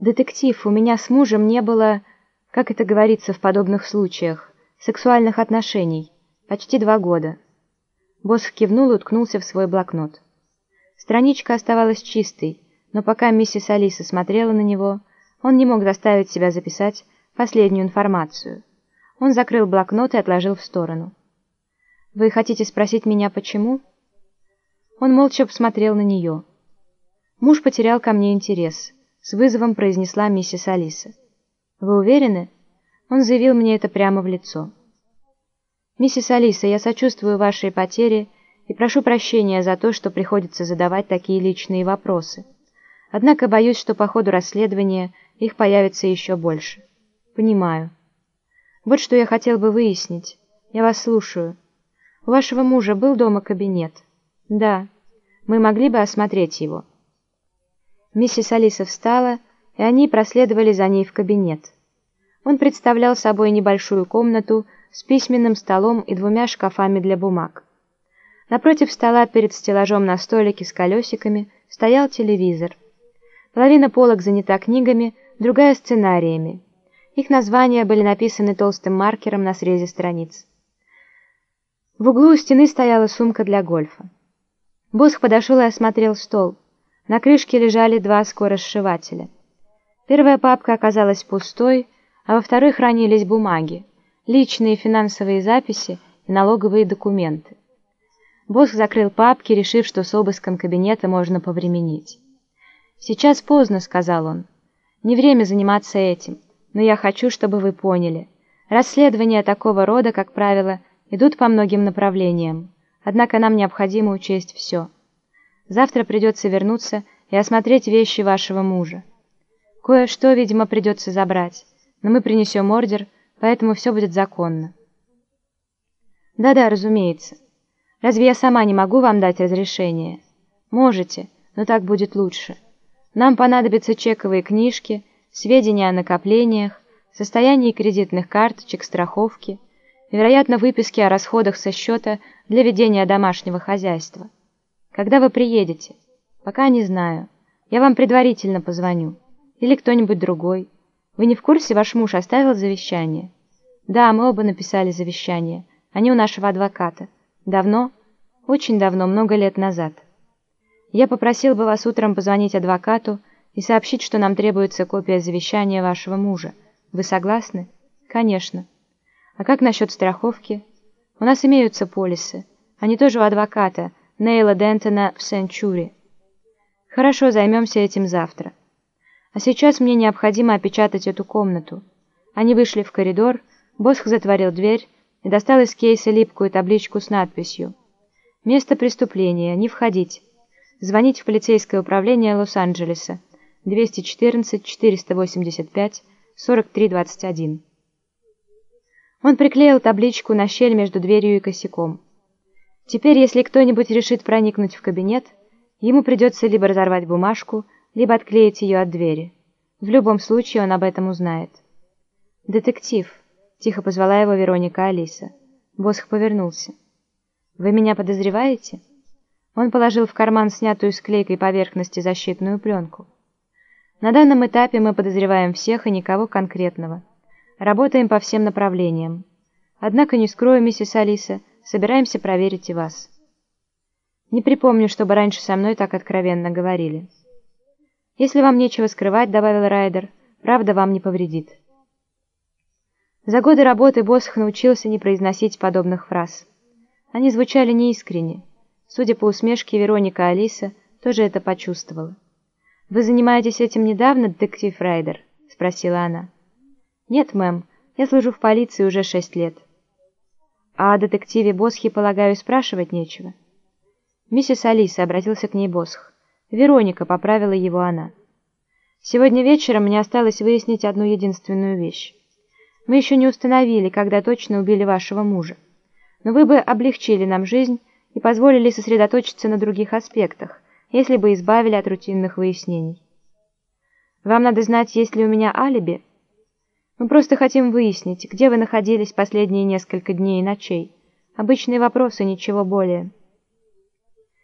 «Детектив, у меня с мужем не было, как это говорится в подобных случаях, сексуальных отношений. Почти два года». Босс кивнул и уткнулся в свой блокнот. Страничка оставалась чистой, но пока миссис Алиса смотрела на него, он не мог заставить себя записать последнюю информацию. Он закрыл блокнот и отложил в сторону. «Вы хотите спросить меня, почему?» Он молча посмотрел на нее. «Муж потерял ко мне интерес», — с вызовом произнесла миссис Алиса. «Вы уверены?» Он заявил мне это прямо в лицо. «Миссис Алиса, я сочувствую вашей потере и прошу прощения за то, что приходится задавать такие личные вопросы. Однако боюсь, что по ходу расследования их появится еще больше. Понимаю. Вот что я хотел бы выяснить. Я вас слушаю. У вашего мужа был дома кабинет?» «Да. Мы могли бы осмотреть его». Миссис Алиса встала, и они проследовали за ней в кабинет. Он представлял собой небольшую комнату с письменным столом и двумя шкафами для бумаг. Напротив стола перед стеллажом на столике с колесиками стоял телевизор. Половина полок занята книгами, другая — сценариями. Их названия были написаны толстым маркером на срезе страниц. В углу у стены стояла сумка для гольфа. Босх подошел и осмотрел стол. На крышке лежали два скоросшивателя. Первая папка оказалась пустой, а во второй хранились бумаги, личные финансовые записи и налоговые документы. Босх закрыл папки, решив, что с обыском кабинета можно повременить. «Сейчас поздно», — сказал он. «Не время заниматься этим, но я хочу, чтобы вы поняли. Расследования такого рода, как правило, идут по многим направлениям. Однако нам необходимо учесть все. Завтра придется вернуться и осмотреть вещи вашего мужа. Кое-что, видимо, придется забрать, но мы принесем ордер, поэтому все будет законно. Да-да, разумеется. Разве я сама не могу вам дать разрешение? Можете, но так будет лучше. Нам понадобятся чековые книжки, сведения о накоплениях, состоянии кредитных карточек, страховки, вероятно, выписки о расходах со счета для ведения домашнего хозяйства. Когда вы приедете? Пока не знаю. Я вам предварительно позвоню. Или кто-нибудь другой. Вы не в курсе, ваш муж оставил завещание? Да, мы оба написали завещание. Они у нашего адвоката. Давно? Очень давно, много лет назад. Я попросил бы вас утром позвонить адвокату и сообщить, что нам требуется копия завещания вашего мужа. Вы согласны? Конечно. А как насчет страховки? У нас имеются полисы. Они тоже у адвоката, Нейла Дентона в Сенчури. Хорошо, займемся этим завтра. А сейчас мне необходимо опечатать эту комнату. Они вышли в коридор, Босх затворил дверь и достал из кейса липкую табличку с надписью «Место преступления. Не входить. Звонить в полицейское управление Лос-Анджелеса. 214-485-4321». Он приклеил табличку на щель между дверью и косяком. Теперь, если кто-нибудь решит проникнуть в кабинет, ему придется либо разорвать бумажку, либо отклеить ее от двери. В любом случае он об этом узнает. «Детектив», — тихо позвала его Вероника Алиса. Босх повернулся. «Вы меня подозреваете?» Он положил в карман снятую с клейкой поверхности защитную пленку. «На данном этапе мы подозреваем всех и никого конкретного. Работаем по всем направлениям. Однако, не скрою, миссис Алиса, собираемся проверить и вас. Не припомню, чтобы раньше со мной так откровенно говорили. Если вам нечего скрывать, добавил Райдер, правда вам не повредит. За годы работы Босх научился не произносить подобных фраз. Они звучали неискренне. Судя по усмешке, Вероника Алиса тоже это почувствовала. «Вы занимаетесь этим недавно, детектив Райдер?» — спросила она. «Нет, мэм, я служу в полиции уже шесть лет». «А о детективе Босхе, полагаю, спрашивать нечего?» «Миссис Алиса», — обратился к ней Босх. «Вероника», — поправила его она. «Сегодня вечером мне осталось выяснить одну единственную вещь. Мы еще не установили, когда точно убили вашего мужа. Но вы бы облегчили нам жизнь и позволили сосредоточиться на других аспектах, если бы избавили от рутинных выяснений. Вам надо знать, есть ли у меня алиби?» Мы просто хотим выяснить, где вы находились последние несколько дней и ночей. Обычные вопросы, ничего более».